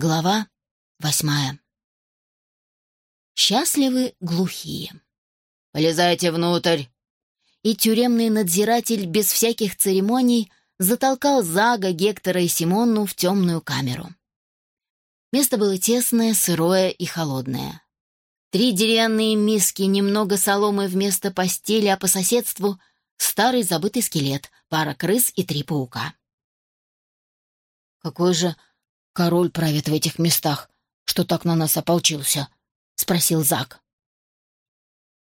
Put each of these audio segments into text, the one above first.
Глава восьмая. Счастливы глухие. «Полезайте внутрь!» И тюремный надзиратель без всяких церемоний затолкал Зага, Гектора и Симонну в темную камеру. Место было тесное, сырое и холодное. Три деревянные миски, немного соломы вместо постели, а по соседству старый забытый скелет, пара крыс и три паука. «Какой же король правит в этих местах, что так на нас ополчился?» — спросил Зак.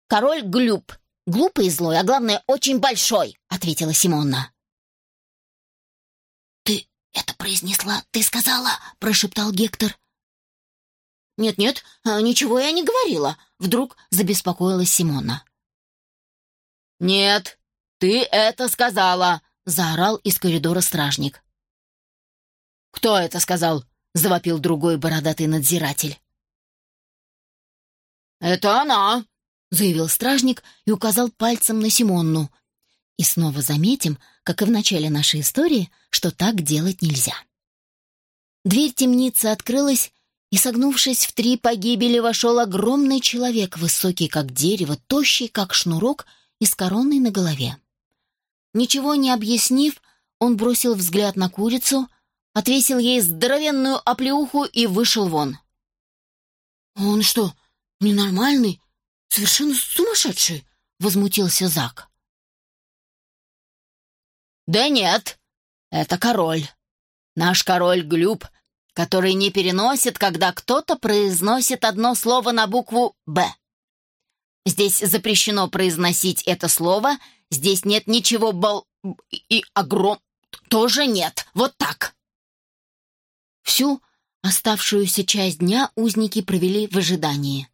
«Король Глюб. Глупый и злой, а главное, очень большой», — ответила Симонна. «Ты это произнесла, ты сказала?» — прошептал Гектор. «Нет-нет, а, ничего я не говорила», — вдруг забеспокоилась Симона. «Нет, ты это сказала!» — заорал из коридора стражник. «Кто это сказал?» — завопил другой бородатый надзиратель. «Это она!» — заявил стражник и указал пальцем на Симонну. И снова заметим, как и в начале нашей истории, что так делать нельзя. Дверь темницы открылась, и, согнувшись в три погибели, вошел огромный человек, высокий как дерево, тощий как шнурок и с короной на голове. Ничего не объяснив, он бросил взгляд на курицу, отвесил ей здоровенную оплеуху и вышел вон. «Он что, ненормальный? Совершенно сумасшедший?» — возмутился Зак. «Да нет, это король. Наш король Глюб, который не переносит, когда кто-то произносит одно слово на букву «Б». Здесь запрещено произносить это слово, здесь нет ничего бол... и огром... тоже нет. Вот так». Всю оставшуюся часть дня узники провели в ожидании.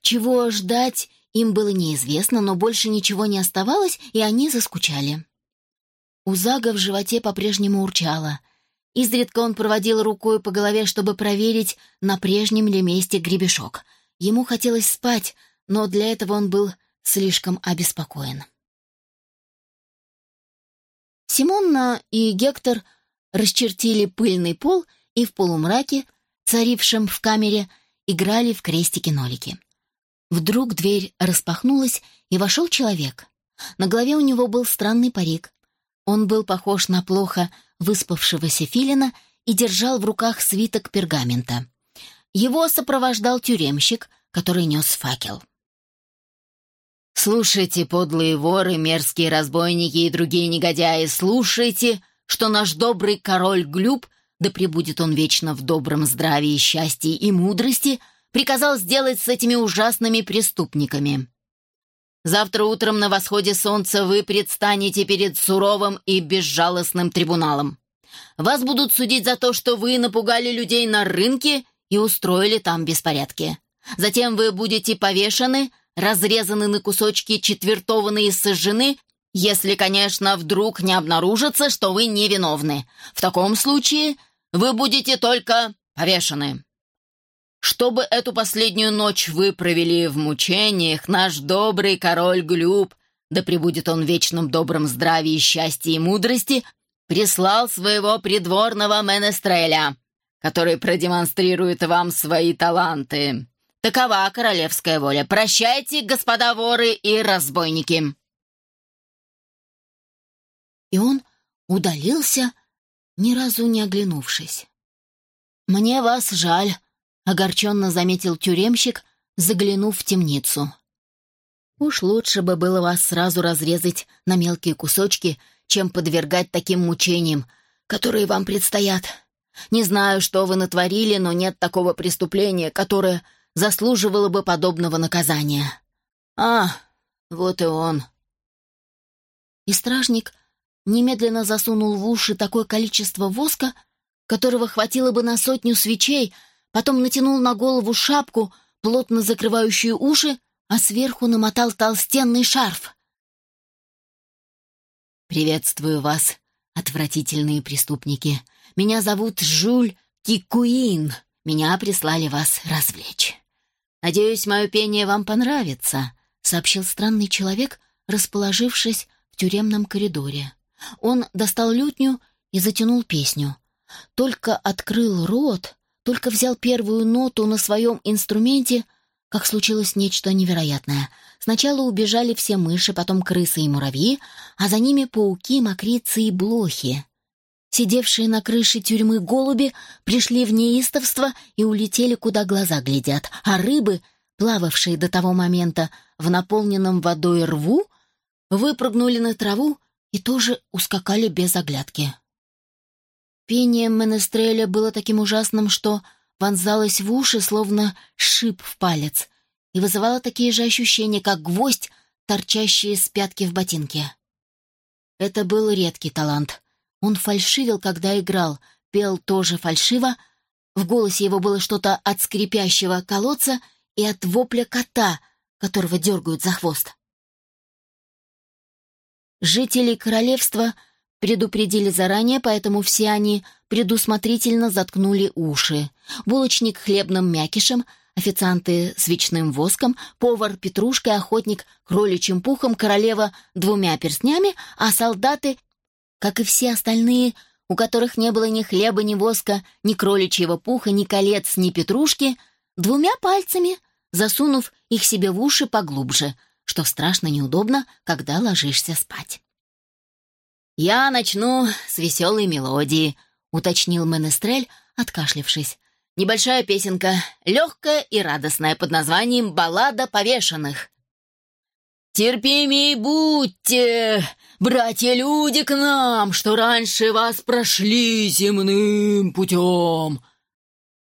Чего ждать им было неизвестно, но больше ничего не оставалось, и они заскучали. У Зага в животе по-прежнему урчало. Изредка он проводил рукой по голове, чтобы проверить, на прежнем ли месте гребешок. Ему хотелось спать, но для этого он был слишком обеспокоен. Симонна и Гектор расчертили пыльный пол — и в полумраке, царившем в камере, играли в крестики-нолики. Вдруг дверь распахнулась, и вошел человек. На голове у него был странный парик. Он был похож на плохо выспавшегося филина и держал в руках свиток пергамента. Его сопровождал тюремщик, который нес факел. «Слушайте, подлые воры, мерзкие разбойники и другие негодяи, слушайте, что наш добрый король Глюб да пребудет он вечно в добром здравии, счастье и мудрости, приказал сделать с этими ужасными преступниками. Завтра утром на восходе солнца вы предстанете перед суровым и безжалостным трибуналом. Вас будут судить за то, что вы напугали людей на рынке и устроили там беспорядки. Затем вы будете повешены, разрезаны на кусочки, четвертованы и сожжены, если, конечно, вдруг не обнаружится, что вы невиновны. В таком случае вы будете только повешены. Чтобы эту последнюю ночь вы провели в мучениях, наш добрый король Глюб, да пребудет он в вечном добром здравии, счастье и мудрости, прислал своего придворного Менестреля, который продемонстрирует вам свои таланты. Такова королевская воля. Прощайте, господа воры и разбойники!» И он удалился, ни разу не оглянувшись. «Мне вас жаль», — огорченно заметил тюремщик, заглянув в темницу. «Уж лучше бы было вас сразу разрезать на мелкие кусочки, чем подвергать таким мучениям, которые вам предстоят. Не знаю, что вы натворили, но нет такого преступления, которое заслуживало бы подобного наказания. А, вот и он». И стражник немедленно засунул в уши такое количество воска, которого хватило бы на сотню свечей, потом натянул на голову шапку, плотно закрывающую уши, а сверху намотал толстенный шарф. «Приветствую вас, отвратительные преступники. Меня зовут Жуль Кикуин. Меня прислали вас развлечь. Надеюсь, мое пение вам понравится», — сообщил странный человек, расположившись в тюремном коридоре. Он достал лютню и затянул песню. Только открыл рот, только взял первую ноту на своем инструменте, как случилось нечто невероятное. Сначала убежали все мыши, потом крысы и муравьи, а за ними пауки, мокрицы и блохи. Сидевшие на крыше тюрьмы голуби пришли в неистовство и улетели, куда глаза глядят, а рыбы, плававшие до того момента в наполненном водой рву, выпрыгнули на траву и тоже ускакали без оглядки. Пение Менестреля было таким ужасным, что вонзалось в уши, словно шип в палец, и вызывало такие же ощущения, как гвоздь, торчащий из пятки в ботинке. Это был редкий талант. Он фальшивил, когда играл, пел тоже фальшиво, в голосе его было что-то от скрипящего колодца и от вопля кота, которого дергают за хвост. Жители королевства предупредили заранее, поэтому все они предусмотрительно заткнули уши. Булочник хлебным мякишем, официанты свечным воском, повар петрушкой, охотник кроличьим пухом, королева двумя перстнями, а солдаты, как и все остальные, у которых не было ни хлеба, ни воска, ни кроличьего пуха, ни колец, ни петрушки, двумя пальцами, засунув их себе в уши поглубже — что страшно неудобно, когда ложишься спать. «Я начну с веселой мелодии», — уточнил Менестрель, откашлившись. «Небольшая песенка, легкая и радостная, под названием «Баллада повешенных». «Терпимей будьте, братья-люди, к нам, что раньше вас прошли земным путем!»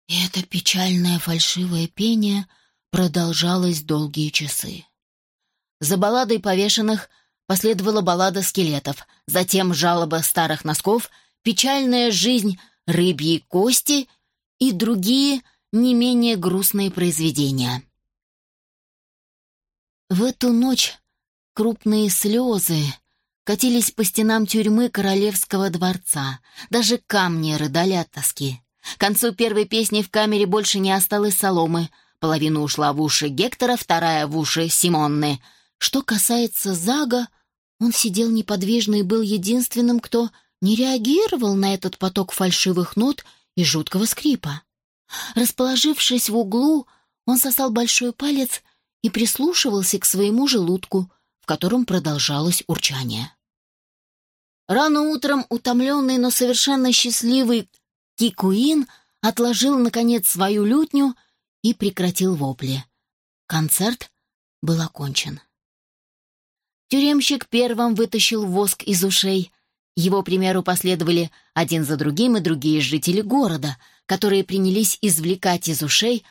И это печальное фальшивое пение продолжалось долгие часы. За балладой повешенных последовала баллада скелетов, затем жалоба старых носков, печальная жизнь рыбьей кости и другие не менее грустные произведения. В эту ночь крупные слезы катились по стенам тюрьмы королевского дворца. Даже камни рыдали от тоски. К концу первой песни в камере больше не осталось соломы. Половина ушла в уши Гектора, вторая в уши Симонны — что касается Зага, он сидел неподвижно и был единственным, кто не реагировал на этот поток фальшивых нот и жуткого скрипа. Расположившись в углу, он сосал большой палец и прислушивался к своему желудку, в котором продолжалось урчание. Рано утром утомленный, но совершенно счастливый Кикуин отложил, наконец, свою лютню и прекратил вопли. Концерт был окончен. Тюремщик первым вытащил воск из ушей. Его примеру последовали один за другим и другие жители города, которые принялись извлекать из ушей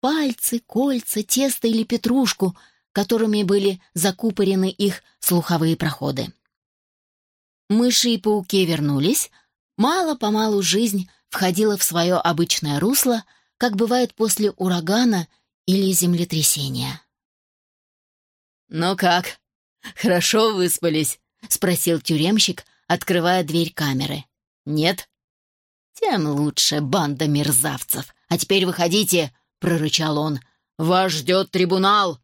пальцы, кольца, тесто или петрушку, которыми были закупорены их слуховые проходы. Мыши и пауки вернулись. Мало-помалу жизнь входила в свое обычное русло, как бывает после урагана или землетрясения. «Ну как?» «Хорошо выспались?» — спросил тюремщик, открывая дверь камеры. «Нет?» «Тем лучше, банда мерзавцев. А теперь выходите!» — прорычал он. «Вас ждет трибунал!»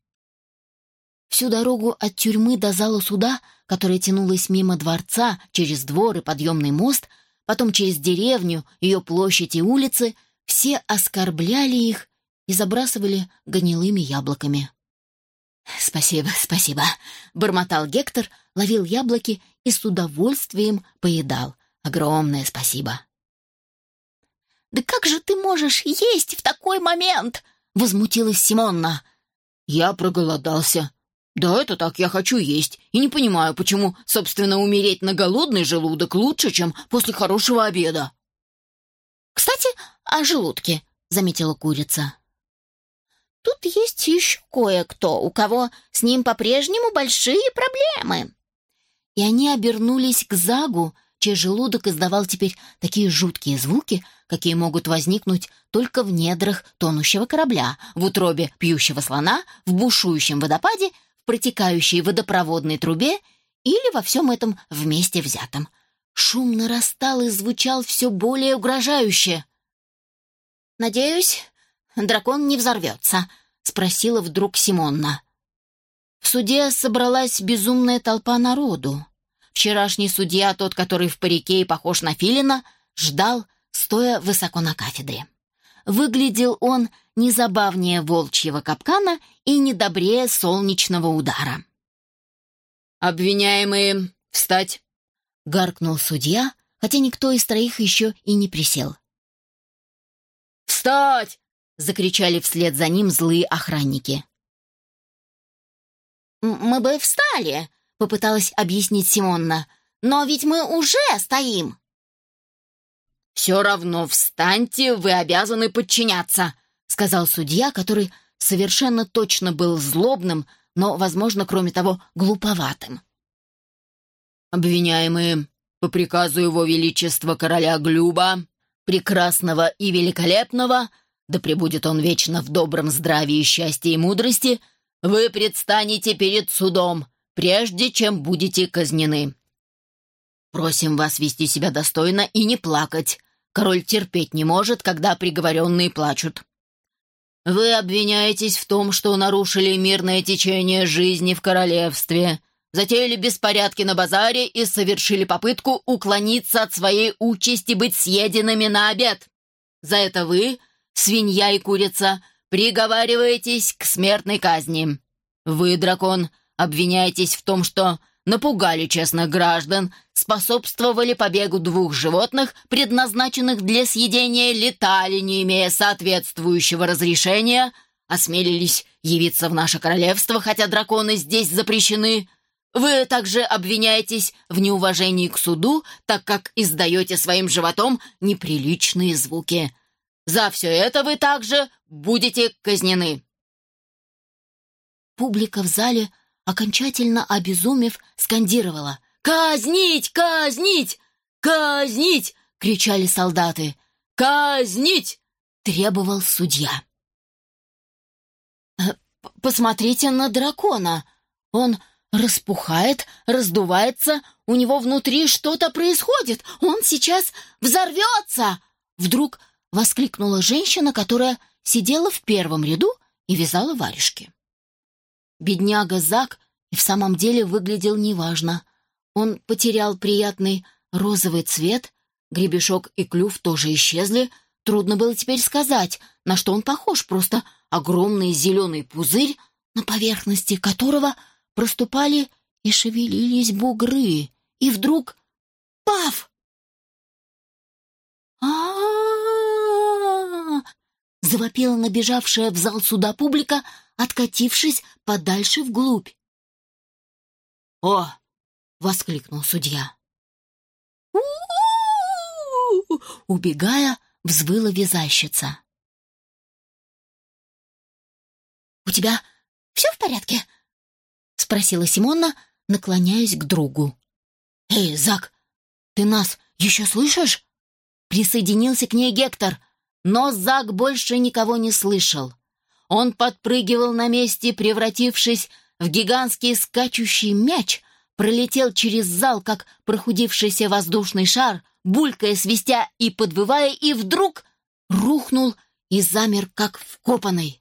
Всю дорогу от тюрьмы до зала суда, которая тянулась мимо дворца, через двор и подъемный мост, потом через деревню, ее площадь и улицы, все оскорбляли их и забрасывали гнилыми яблоками. «Спасибо, спасибо», — бормотал Гектор, ловил яблоки и с удовольствием поедал. «Огромное спасибо». «Да как же ты можешь есть в такой момент?» — возмутилась Симонна. «Я проголодался. Да, это так, я хочу есть. И не понимаю, почему, собственно, умереть на голодный желудок лучше, чем после хорошего обеда». «Кстати, о желудке», — заметила курица. Тут есть еще кое-кто, у кого с ним по-прежнему большие проблемы». И они обернулись к Загу, чей желудок издавал теперь такие жуткие звуки, какие могут возникнуть только в недрах тонущего корабля, в утробе пьющего слона, в бушующем водопаде, в протекающей водопроводной трубе или во всем этом вместе взятом. Шум нарастал и звучал все более угрожающе. «Надеюсь, дракон не взорвется?» — спросила вдруг Симонна. В суде собралась безумная толпа народу. Вчерашний судья, тот, который в парике и похож на филина, ждал, стоя высоко на кафедре. выглядел он не забавнее волчьего капкана и не добрее солнечного удара. «Обвиняемые, встать!» — гаркнул судья, хотя никто из троих еще и не присел. «Встать!» — закричали вслед за ним злые охранники. «Мы бы встали», — попыталась объяснить Симонна. «Но ведь мы уже стоим». «Все равно встаньте, вы обязаны подчиняться», — сказал судья, который совершенно точно был злобным, но, возможно, кроме того, глуповатым. «Обвиняемые, по приказу его величества короля Глюба, прекрасного и великолепного, да пребудет он вечно в добром здравии, счастье и мудрости, вы предстанете перед судом, прежде чем будете казнены. Просим вас вести себя достойно и не плакать. Король терпеть не может, когда приговоренные плачут. Вы обвиняетесь в том, что нарушили мирное течение жизни в королевстве, затеяли беспорядки на базаре и совершили попытку уклониться от своей участи быть съеденными на обед. За это вы, свинья и курица, приговариваетесь к смертной казни. Вы, дракон, обвиняетесь в том, что напугали честных граждан, способствовали побегу двух животных, предназначенных для съедения, летали, не имея соответствующего разрешения, осмелились явиться в наше королевство, хотя драконы здесь запрещены. Вы также обвиняетесь в неуважении к суду, так как издаете своим животом неприличные звуки. За все это вы также будете казнены». Публика в зале, окончательно обезумев, скандировала «Казнить! Казнить! Казнить!» — кричали солдаты. «Казнить!» — требовал судья. «Э, «Посмотрите на дракона. Он распухает, раздувается, у него внутри что-то происходит. Он сейчас взорвется!» Вдруг — воскликнула женщина, которая сидела в первом ряду и вязала варежки. Бедняга Зак и в самом деле выглядел неважно. Он потерял приятный розовый цвет, гребешок и клюв тоже исчезли. Трудно было теперь сказать, на что он похож, просто огромный зеленый пузырь, на поверхности которого проступали и шевелились бугры. И вдруг — паф! Завопила набежавшая в зал суда публика, откатившись подальше вглубь. «О!» — воскликнул судья. Убегая, взвыла вязальщица. «У тебя все в порядке?» — спросила Симона, наклоняясь к другу. «Эй, Зак, ты нас еще слышишь?» Присоединился к ней Гектор — но Зак больше никого не слышал. Он подпрыгивал на месте, превратившись в гигантский скачущий мяч, пролетел через зал, как прохудившийся воздушный шар, булькая, свистя и подвывая, и вдруг рухнул и замер, как вкопанный.